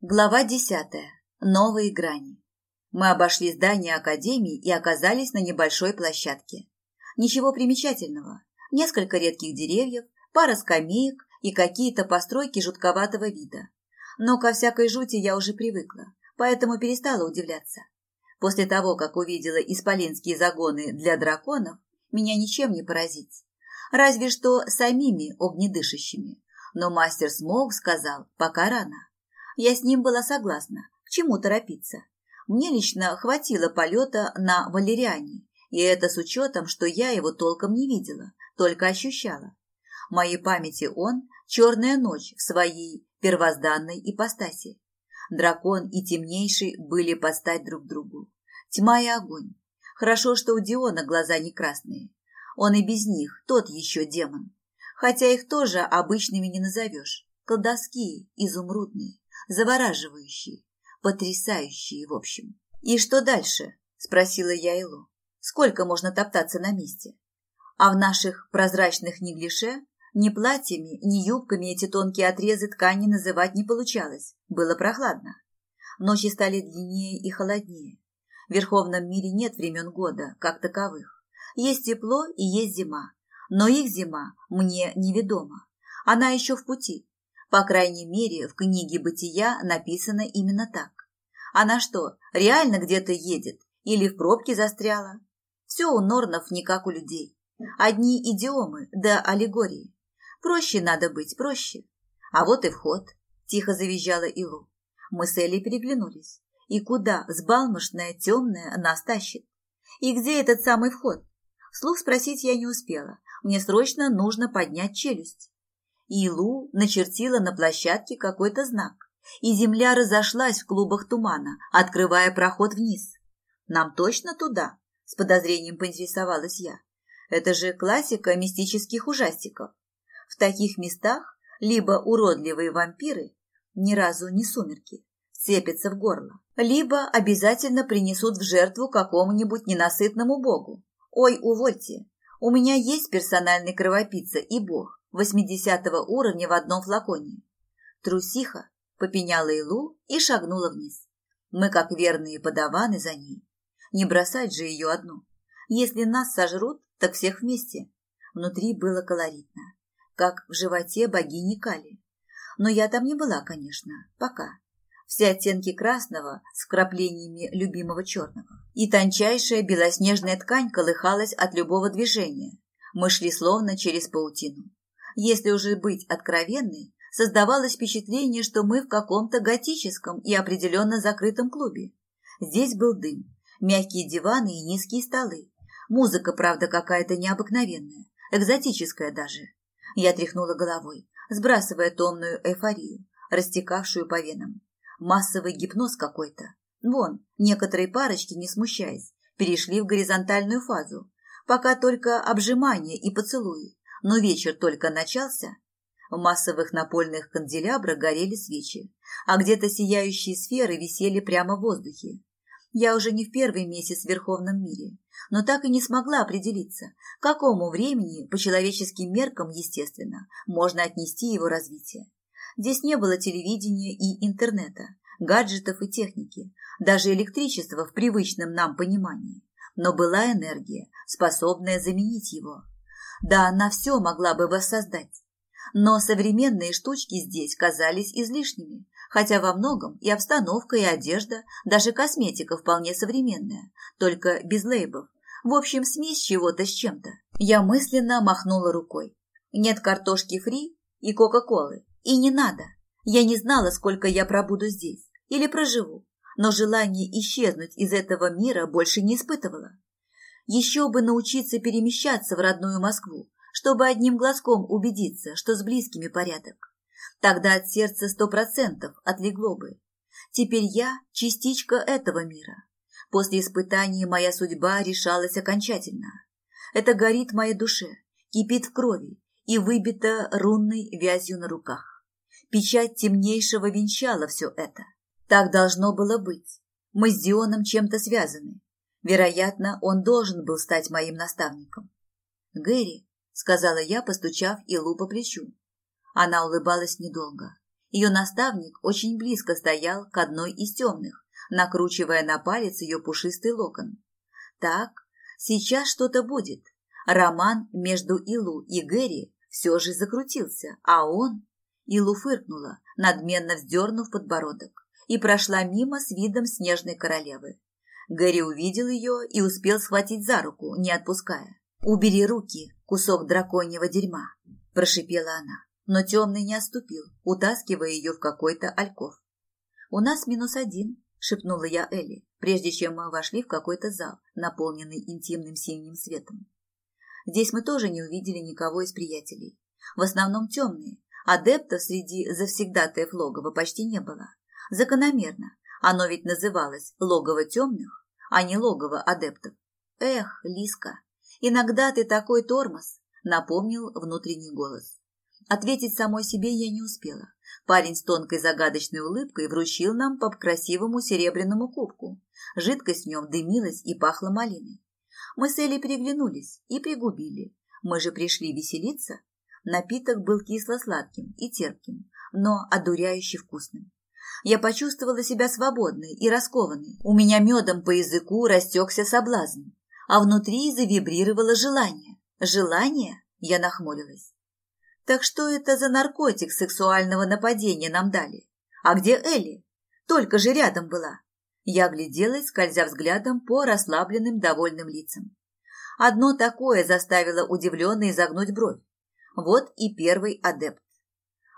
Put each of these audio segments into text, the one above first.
Глава десятая. Новые грани. Мы обошли здание Академии и оказались на небольшой площадке. Ничего примечательного. Несколько редких деревьев, пара скамеек и какие-то постройки жутковатого вида. Но ко всякой жути я уже привыкла, поэтому перестала удивляться. После того, как увидела исполинские загоны для драконов, меня ничем не поразить. Разве что самими огнедышащими. Но мастер Смоук сказал, пока рано. Я с ним была согласна. К чему торопиться? Мне лично хватило полета на Валериане, и это с учетом, что я его толком не видела, только ощущала. В моей памяти он – черная ночь в своей первозданной ипостаси. Дракон и темнейший были подстать друг другу. Тьма и огонь. Хорошо, что у Диона глаза не красные. Он и без них тот еще демон. Хотя их тоже обычными не назовешь. Колдовские, изумрудные завораживающие, потрясающие, в общем. «И что дальше?» – спросила я Илу. «Сколько можно топтаться на месте?» А в наших прозрачных неглише ни платьями, ни юбками эти тонкие отрезы ткани называть не получалось. Было прохладно. Ночи стали длиннее и холоднее. В Верховном мире нет времен года, как таковых. Есть тепло и есть зима. Но их зима мне неведома. Она еще в пути. По крайней мере, в книге «Бытия» написано именно так. Она что, реально где-то едет или в пробке застряла? Все у Норнов не как у людей. Одни идиомы да аллегории. Проще надо быть, проще. А вот и вход, тихо завизжала Илу. Мы с Элли переглянулись. И куда взбалмошная темная нас тащит? И где этот самый вход? Вслух спросить я не успела. Мне срочно нужно поднять челюсть. Илу начертила на площадке какой-то знак, и земля разошлась в клубах тумана, открывая проход вниз. «Нам точно туда?» – с подозрением поинтересовалась я. «Это же классика мистических ужастиков. В таких местах либо уродливые вампиры, ни разу не сумерки, цепятся в горло, либо обязательно принесут в жертву какому-нибудь ненасытному богу. Ой, увольте, у меня есть персональный кровопийца и бог, восьмидесятого уровня в одном флаконе. Трусиха попеняла Илу и шагнула вниз. Мы, как верные подаваны, за ней. Не бросать же ее одну. Если нас сожрут, так всех вместе. Внутри было колоритно, как в животе богини Кали. Но я там не была, конечно, пока. Все оттенки красного с вкраплениями любимого черного. И тончайшая белоснежная ткань колыхалась от любого движения. Мы шли словно через паутину. Если уже быть откровенной, создавалось впечатление, что мы в каком-то готическом и определенно закрытом клубе. Здесь был дым, мягкие диваны и низкие столы. Музыка, правда, какая-то необыкновенная, экзотическая даже. Я тряхнула головой, сбрасывая томную эйфорию, растекавшую по венам. Массовый гипноз какой-то. Вон, некоторые парочки, не смущаясь, перешли в горизонтальную фазу, пока только обжимания и поцелуи но вечер только начался. В массовых напольных канделябрах горели свечи, а где-то сияющие сферы висели прямо в воздухе. Я уже не в первый месяц в Верховном мире, но так и не смогла определиться, к какому времени, по человеческим меркам, естественно, можно отнести его развитие. Здесь не было телевидения и интернета, гаджетов и техники, даже электричества в привычном нам понимании. Но была энергия, способная заменить его. Да, она все могла бы воссоздать. Но современные штучки здесь казались излишними, хотя во многом и обстановка, и одежда, даже косметика вполне современная, только без лейбов. В общем, смесь чего-то с чем-то. Я мысленно махнула рукой. Нет картошки фри и кока-колы. И не надо. Я не знала, сколько я пробуду здесь. Или проживу. Но желание исчезнуть из этого мира больше не испытывала. Еще бы научиться перемещаться в родную Москву, чтобы одним глазком убедиться, что с близкими порядок. Тогда от сердца сто процентов отлегло бы. Теперь я частичка этого мира. После испытаний моя судьба решалась окончательно. Это горит моей душе, кипит в крови и выбито рунной вязью на руках. Печать темнейшего венчала все это. Так должно было быть. Мы с Дионом чем-то связаны, Вероятно, он должен был стать моим наставником. «Гэри», — сказала я, постучав Илу по плечу. Она улыбалась недолго. Ее наставник очень близко стоял к одной из темных, накручивая на палец ее пушистый локон. Так, сейчас что-то будет. Роман между Илу и Гэри все же закрутился, а он... Илу фыркнула, надменно вздернув подбородок, и прошла мимо с видом снежной королевы. Гэри увидел ее и успел схватить за руку, не отпуская. «Убери руки, кусок драконьего дерьма», – прошипела она. Но темный не оступил, утаскивая ее в какой-то альков. «У нас минус один», – шепнула я Элли, прежде чем мы вошли в какой-то зал, наполненный интимным синим светом. Здесь мы тоже не увидели никого из приятелей. В основном темные. Адептов среди завсегдатаев логова почти не было. Закономерно. Оно ведь называлось «логово темных», а не «логово адептов». Эх, Лиска, иногда ты такой тормоз, напомнил внутренний голос. Ответить самой себе я не успела. Парень с тонкой загадочной улыбкой вручил нам по красивому серебряному кубку. Жидкость в нем дымилась и пахла малиной. Мы с Элли переглянулись и пригубили. Мы же пришли веселиться. Напиток был кисло-сладким и терпким, но одуряюще вкусным. Я почувствовала себя свободной и раскованной. У меня медом по языку растекся соблазн, а внутри завибрировало желание. Желание? Я нахмурилась. Так что это за наркотик сексуального нападения нам дали? А где Элли? Только же рядом была. Я огляделась, скользя взглядом по расслабленным довольным лицам. Одно такое заставило удивленно изогнуть бровь. Вот и первый адепт.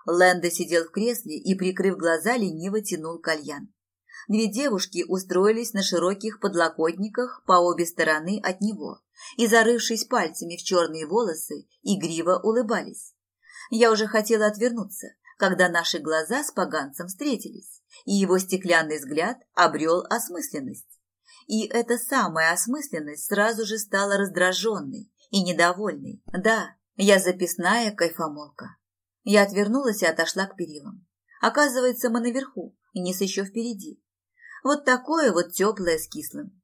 Лэнда сидел в кресле и, прикрыв глаза, лениво тянул кальян. Две девушки устроились на широких подлокотниках по обе стороны от него и, зарывшись пальцами в черные волосы, игриво улыбались. Я уже хотела отвернуться, когда наши глаза с поганцем встретились, и его стеклянный взгляд обрел осмысленность. И эта самая осмысленность сразу же стала раздраженной и недовольной. Да, я записная кайфомолка. Я отвернулась и отошла к перилам. Оказывается, мы наверху, и Низ еще впереди. Вот такое вот теплое с кислым.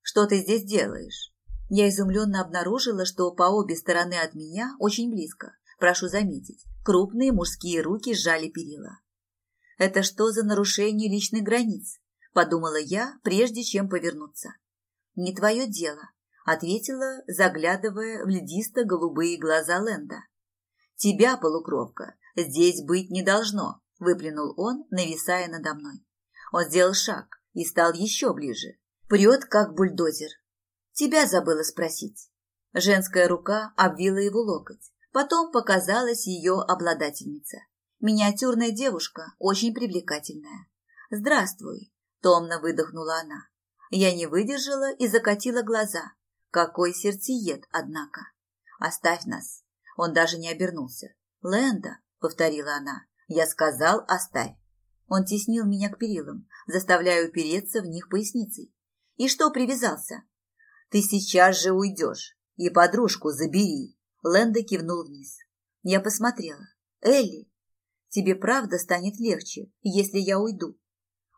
Что ты здесь делаешь? Я изумленно обнаружила, что по обе стороны от меня, очень близко, прошу заметить, крупные мужские руки сжали перила. Это что за нарушение личных границ? Подумала я, прежде чем повернуться. Не твое дело, ответила, заглядывая в льдисто-голубые глаза Ленда. «Тебя, полукровка, здесь быть не должно», – выплюнул он, нависая надо мной. Он сделал шаг и стал еще ближе. Прет, как бульдозер. «Тебя забыла спросить». Женская рука обвила его локоть. Потом показалась ее обладательница. Миниатюрная девушка, очень привлекательная. «Здравствуй», – томно выдохнула она. Я не выдержала и закатила глаза. Какой сердцеед, однако. «Оставь нас», он даже не обернулся. «Лэнда», — повторила она, — «я сказал, оставь». Он теснил меня к перилам, заставляя упереться в них поясницей. «И что привязался?» «Ты сейчас же уйдешь и подружку забери», — Лэнда кивнул вниз. Я посмотрела. «Элли, тебе правда станет легче, если я уйду?»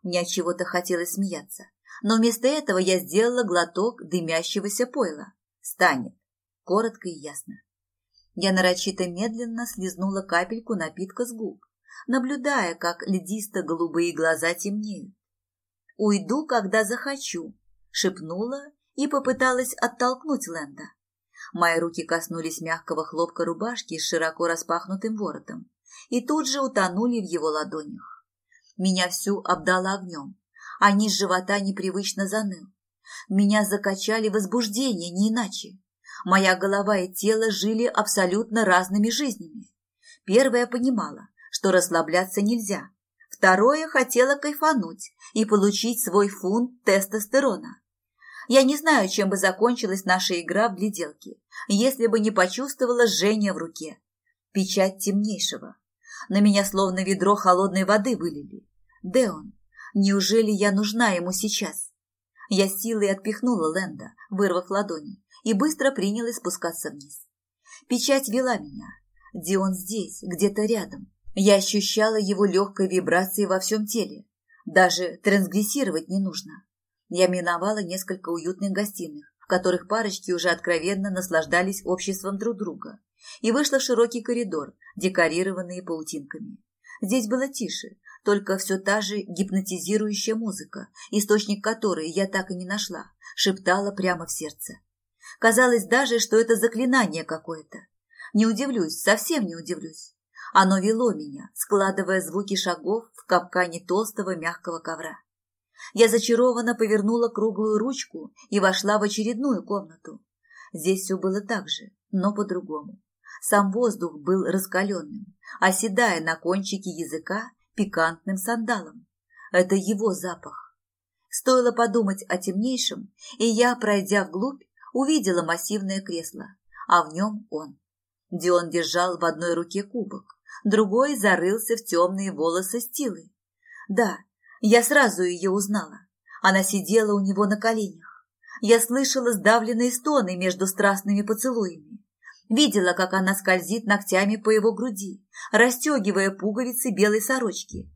Мне от чего-то хотелось смеяться, но вместо этого я сделала глоток дымящегося пойла. «Станет», коротко и ясно. Я нарочито медленно слезнула капельку напитка с губ, наблюдая, как льдисто-голубые глаза темнеют. «Уйду, когда захочу», — шепнула и попыталась оттолкнуть Лэнда. Мои руки коснулись мягкого хлопка рубашки с широко распахнутым воротом и тут же утонули в его ладонях. Меня всю обдало огнем, а низ живота непривычно заныл. Меня закачали возбуждение, не иначе. Моя голова и тело жили абсолютно разными жизнями. Первое понимала, что расслабляться нельзя. Второе хотела кайфануть и получить свой фунт тестостерона. Я не знаю, чем бы закончилась наша игра в гляделки, если бы не почувствовала жжение в руке. Печать темнейшего. На меня словно ведро холодной воды вылили. Деон, неужели я нужна ему сейчас? Я силой отпихнула Лэнда, вырвав ладони и быстро принялась спускаться вниз. Печать вела меня. Дион здесь, где-то рядом. Я ощущала его легкой вибрацией во всем теле. Даже трансгрессировать не нужно. Я миновала несколько уютных гостиных, в которых парочки уже откровенно наслаждались обществом друг друга, и вышла в широкий коридор, декорированный паутинками. Здесь было тише, только все та же гипнотизирующая музыка, источник которой я так и не нашла, шептала прямо в сердце. Казалось даже, что это заклинание какое-то. Не удивлюсь, совсем не удивлюсь. Оно вело меня, складывая звуки шагов в капкане толстого мягкого ковра. Я зачарованно повернула круглую ручку и вошла в очередную комнату. Здесь все было так же, но по-другому. Сам воздух был раскаленным, оседая на кончике языка пикантным сандалом. Это его запах. Стоило подумать о темнейшем, и я, пройдя вглубь, увидела массивное кресло, а в нем он. Дион держал в одной руке кубок, другой зарылся в темные волосы Стилы. Да, я сразу ее узнала. Она сидела у него на коленях. Я слышала сдавленные стоны между страстными поцелуями. Видела, как она скользит ногтями по его груди, расстегивая пуговицы белой сорочки.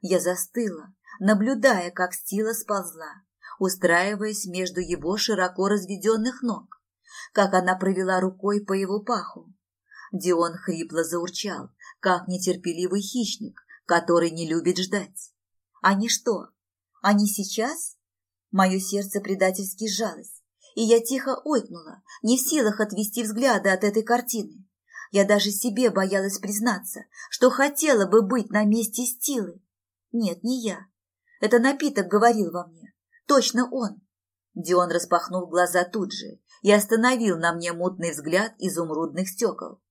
Я застыла, наблюдая, как Стила сползла, устраиваясь между его широко разведенных ног, как она провела рукой по его паху. Дион хрипло заурчал, как нетерпеливый хищник, который не любит ждать. Они что? Они сейчас? Мое сердце предательски сжалось, и я тихо ойкнула, не в силах отвести взгляды от этой картины. Я даже себе боялась признаться, что хотела бы быть на месте Стилы. Нет, не я. Это напиток говорил во мне. Точно он. Дион распахнул глаза тут же и остановил на мне мутный взгляд изумрудных стекол.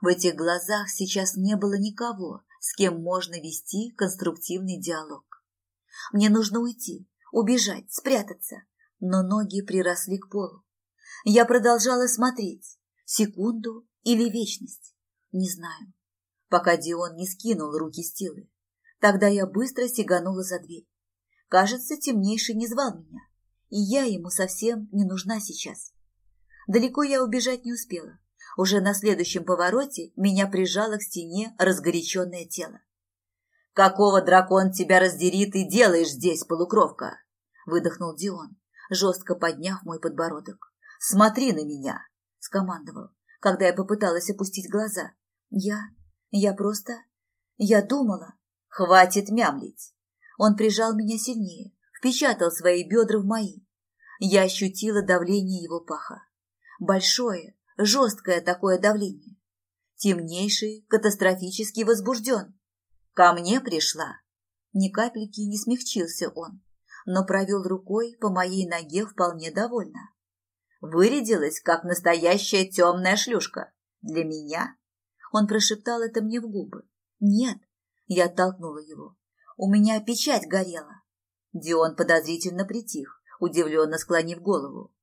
В этих глазах сейчас не было никого, с кем можно вести конструктивный диалог. Мне нужно уйти, убежать, спрятаться, но ноги приросли к полу. Я продолжала смотреть. Секунду или вечность? Не знаю. Пока Дион не скинул руки Стилы. Тогда я быстро сиганула за дверь. Кажется, темнейший не звал меня, и я ему совсем не нужна сейчас. Далеко я убежать не успела. Уже на следующем повороте меня прижало к стене разгоряченное тело. «Какого дракон тебя раздери ты делаешь здесь, полукровка?» – выдохнул Дион, жестко подняв мой подбородок. «Смотри на меня!» – скомандовал, когда я попыталась опустить глаза. «Я... я просто... я думала...» «Хватит мямлить!» Он прижал меня сильнее, впечатал свои бедра в мои. Я ощутила давление его паха. Большое, жесткое такое давление. Темнейший, катастрофически возбужден. Ко мне пришла. Ни капельки не смягчился он, но провел рукой по моей ноге вполне довольно. Вырядилась, как настоящая темная шлюшка. Для меня? Он прошептал это мне в губы. Нет, я оттолкнула его. У меня печать горела. Дион подозрительно притих, удивленно склонив голову.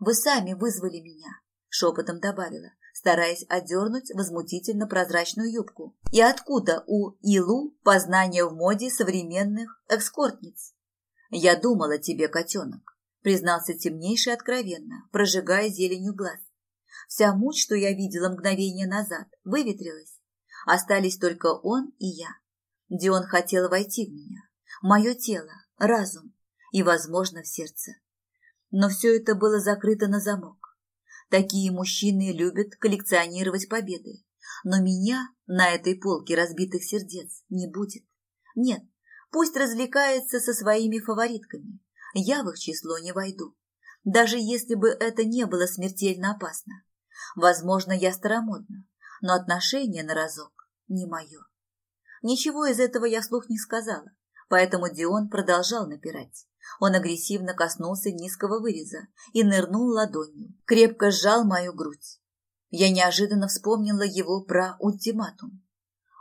Вы сами вызвали меня, шепотом добавила, стараясь одернуть возмутительно прозрачную юбку. И откуда у Илу познание в моде современных экскортниц? Я думала тебе, котенок, признался темнейший откровенно, прожигая зеленью глаз. Вся муть, что я видела мгновение назад, выветрилась. Остались только он и я. Дион хотел войти в меня, мое тело, разум и, возможно, в сердце. Но все это было закрыто на замок. Такие мужчины любят коллекционировать победы. Но меня на этой полке разбитых сердец не будет. Нет, пусть развлекается со своими фаворитками. Я в их число не войду. Даже если бы это не было смертельно опасно. Возможно, я старомодна, но отношение на разок не мое. Ничего из этого я слух не сказала, поэтому Дион продолжал напирать. Он агрессивно коснулся низкого выреза и нырнул ладонью, крепко сжал мою грудь. Я неожиданно вспомнила его про ультиматум.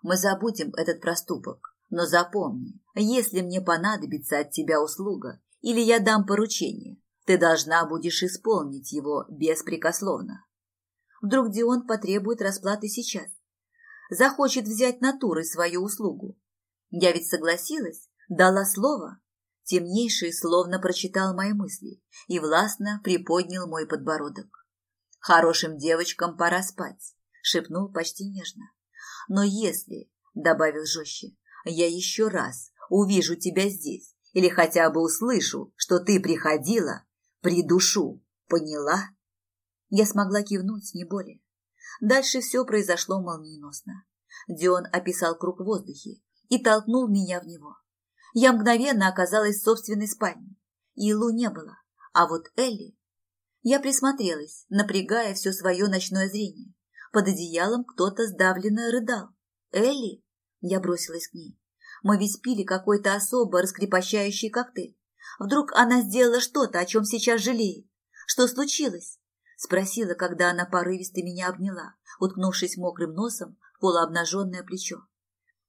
Мы забудем этот проступок, но запомни, если мне понадобится от тебя услуга или я дам поручение, ты должна будешь исполнить его беспрекословно. Вдруг Дион потребует расплаты сейчас. Захочет взять натурой свою услугу. Я ведь согласилась, дала слово, Темнейший словно прочитал мои мысли и властно приподнял мой подбородок. «Хорошим девочкам пора спать», — шепнул почти нежно. «Но если», — добавил жестче, — «я еще раз увижу тебя здесь или хотя бы услышу, что ты приходила, придушу, поняла?» Я смогла кивнуть, не более. Дальше все произошло молниеносно. Дион описал круг в воздухе и толкнул меня в него. Я мгновенно оказалась в собственной спальне. Илу не было, а вот Элли... Я присмотрелась, напрягая все свое ночное зрение. Под одеялом кто-то сдавленно рыдал. «Элли?» Я бросилась к ней. Мы ведь пили какой-то особо раскрепощающий коктейль. Вдруг она сделала что-то, о чем сейчас жалеет. Что случилось? Спросила, когда она порывисто меня обняла, уткнувшись мокрым носом в полуобнаженное плечо.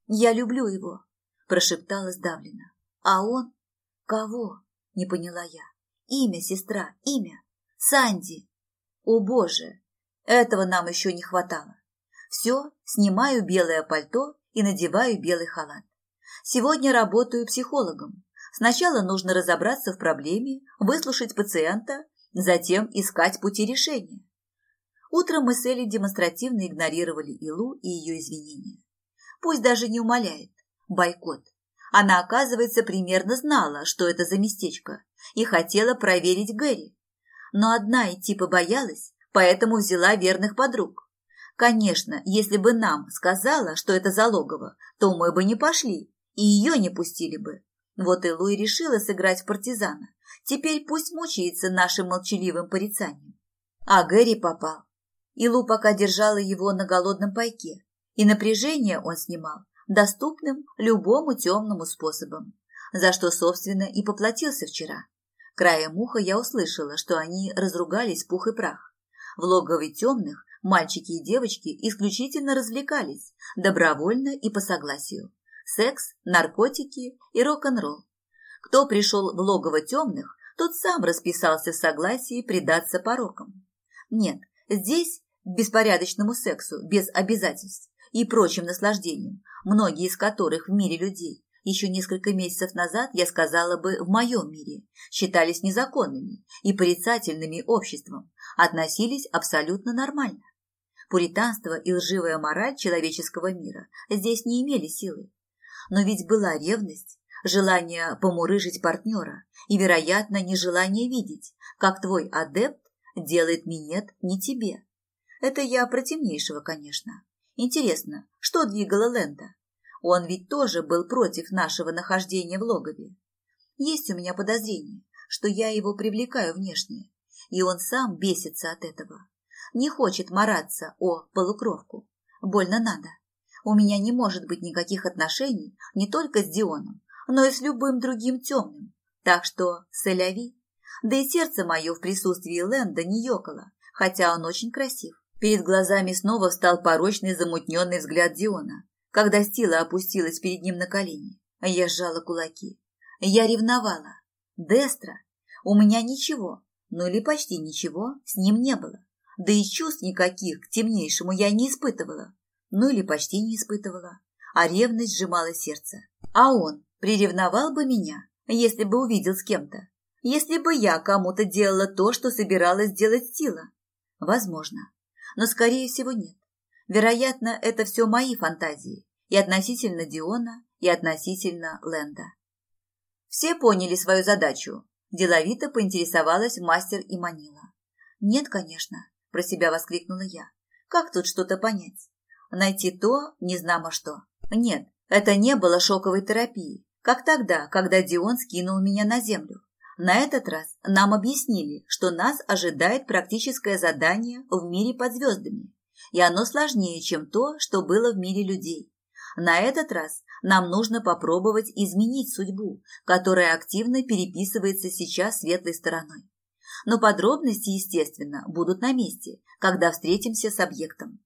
«Я люблю его», – прошептала сдавленно. «А он? Кого?» – не поняла я. «Имя, сестра, имя. Санди. О, Боже! Этого нам еще не хватало. Все, снимаю белое пальто и надеваю белый халат. Сегодня работаю психологом. Сначала нужно разобраться в проблеме, выслушать пациента, затем искать пути решения. Утром мы с Элли демонстративно игнорировали Илу и ее извинения. Пусть даже не умоляет. Бойкот. Она, оказывается, примерно знала, что это за местечко, и хотела проверить Гэри. Но одна идти побоялась, поэтому взяла верных подруг. Конечно, если бы нам сказала, что это залогово, то мы бы не пошли, и ее не пустили бы. Вот и Луи решила сыграть в партизана. Теперь пусть мучается нашим молчаливым порицанием. А Гэри попал. Илу пока держала его на голодном пайке, и напряжение он снимал доступным любому темному способом, за что, собственно, и поплатился вчера. Краем уха я услышала, что они разругались пух и прах. В логове темных мальчики и девочки исключительно развлекались, добровольно и по согласию секс, наркотики и рок-н-ролл. Кто пришел в логово темных, тот сам расписался в согласии предаться порокам. Нет, здесь беспорядочному сексу без обязательств и прочим наслаждениям, многие из которых в мире людей еще несколько месяцев назад, я сказала бы, в моем мире, считались незаконными и порицательными обществом, относились абсолютно нормально. Пуританство и лживая мораль человеческого мира здесь не имели силы, но ведь была ревность, желание помурыжить партнера и, вероятно, нежелание видеть, как твой адепт делает минет не тебе. Это я про темнейшего, конечно. Интересно, что двигало Лэнда? Он ведь тоже был против нашего нахождения в логове. Есть у меня подозрение, что я его привлекаю внешне, и он сам бесится от этого. Не хочет мараться о полукровку. Больно надо. У меня не может быть никаких отношений не только с Дионом, но и с любым другим темным. Так что соляви. Да и сердце мое в присутствии Лэнда не ёкало, хотя он очень красив. Перед глазами снова встал порочный замутненный взгляд Диона, когда Стила опустилась перед ним на колени. Я сжала кулаки. Я ревновала. Дестра. У меня ничего, ну или почти ничего, с ним не было. Да и чувств никаких к темнейшему я не испытывала ну или почти не испытывала, а ревность сжимала сердце. А он приревновал бы меня, если бы увидел с кем-то, если бы я кому-то делала то, что собиралась делать Стила. Возможно, но скорее всего нет. Вероятно, это все мои фантазии и относительно Диона, и относительно Ленда. Все поняли свою задачу. Деловито поинтересовалась мастер и манила. «Нет, конечно», – про себя воскликнула я. «Как тут что-то понять? найти то, не знамо что. Нет, это не было шоковой терапией, как тогда, когда Дион скинул меня на землю. На этот раз нам объяснили, что нас ожидает практическое задание в мире под звездами, и оно сложнее, чем то, что было в мире людей. На этот раз нам нужно попробовать изменить судьбу, которая активно переписывается сейчас светлой стороной. Но подробности, естественно, будут на месте, когда встретимся с объектом.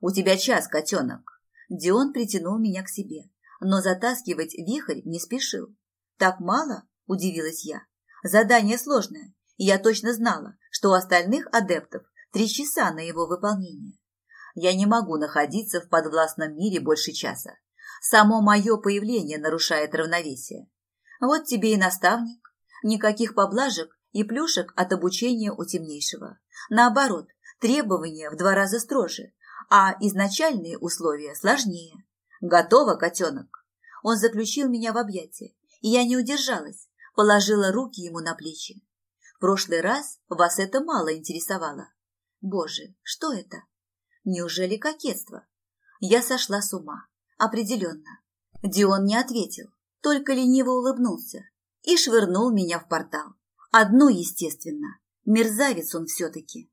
«У тебя час, котенок!» Дион притянул меня к себе, но затаскивать вихрь не спешил. «Так мало?» – удивилась я. «Задание сложное, и я точно знала, что у остальных адептов три часа на его выполнение. Я не могу находиться в подвластном мире больше часа. Само мое появление нарушает равновесие. Вот тебе и наставник. Никаких поблажек и плюшек от обучения у темнейшего. Наоборот, требования в два раза строже, а изначальные условия сложнее. Готово, котенок. Он заключил меня в объятия, и я не удержалась, положила руки ему на плечи. В прошлый раз вас это мало интересовало. Боже, что это? Неужели кокетство? Я сошла с ума. Определенно. Дион не ответил, только лениво улыбнулся и швырнул меня в портал. Одно, естественно. Мерзавец он все-таки.